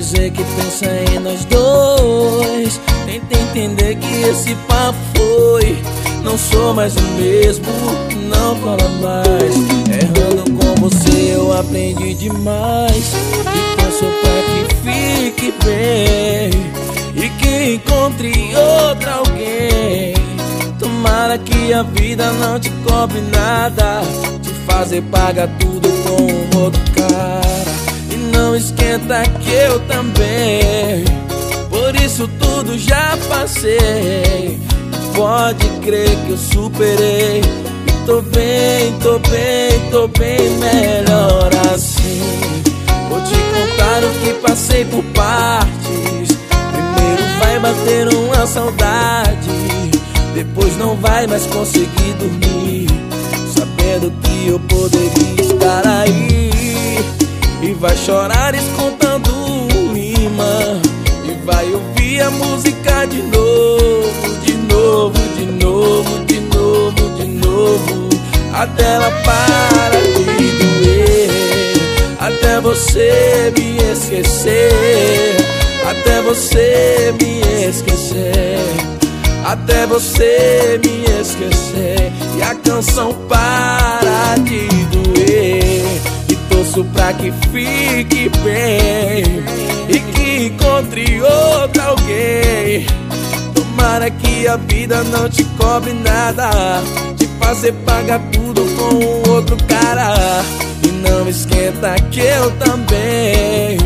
dizer que pensa em nós dois. Tenta entender que esse papo foi. Não sou mais o mesmo, não cola mais. Errando com você eu aprendi demais. E penso pra que fique bem. E que encontre outra alguém. Tomara que a vida não te cobre nada. Te fazer pagar tudo com um outro cara. Esquenta que eu também. Por isso tudo já passei. Pode crer que eu superei. E tô bem, tô bem, tô bem melhor assim. Vou te contar o que passei por partes. Primeiro vai bater uma saudade. Depois não vai mais conseguir dormir Sabendo que eu poderia estar aí vai chorar escutando rima E vai ouvir a música de novo De novo, de novo, de novo, de novo. Até ela para de doer. Até você me esquecer. Até você me esquecer. Até você me esquecer. E a canção para de doer. E que fique bem e que encontre outro alguém. Tomara que a vida não te cobre nada, te fazer pagar tudo com outro cara. E não esquenta que eu também,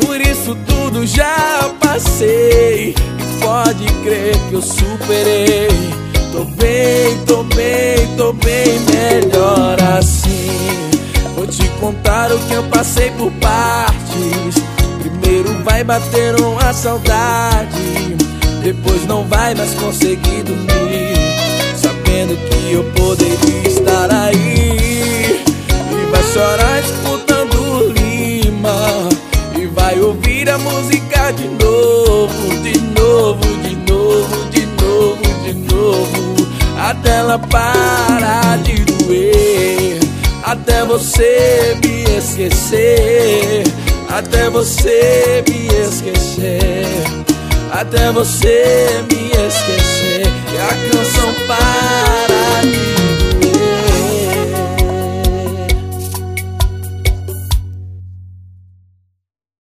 por isso tudo já passei pode crer que eu superei. Tô bem, tô bem, tô bem melhor passei por partes. Primeiro vai bater uma saudade, depois não vai mais conseguir dormir. Sabendo que eu poderia estar aí. E vai chorar escutando Lima. E vai ouvir a música de novo, de novo, de novo, de novo, de novo, até ela parar de até você me esquecer, até você me esquecer, até você me esquecer,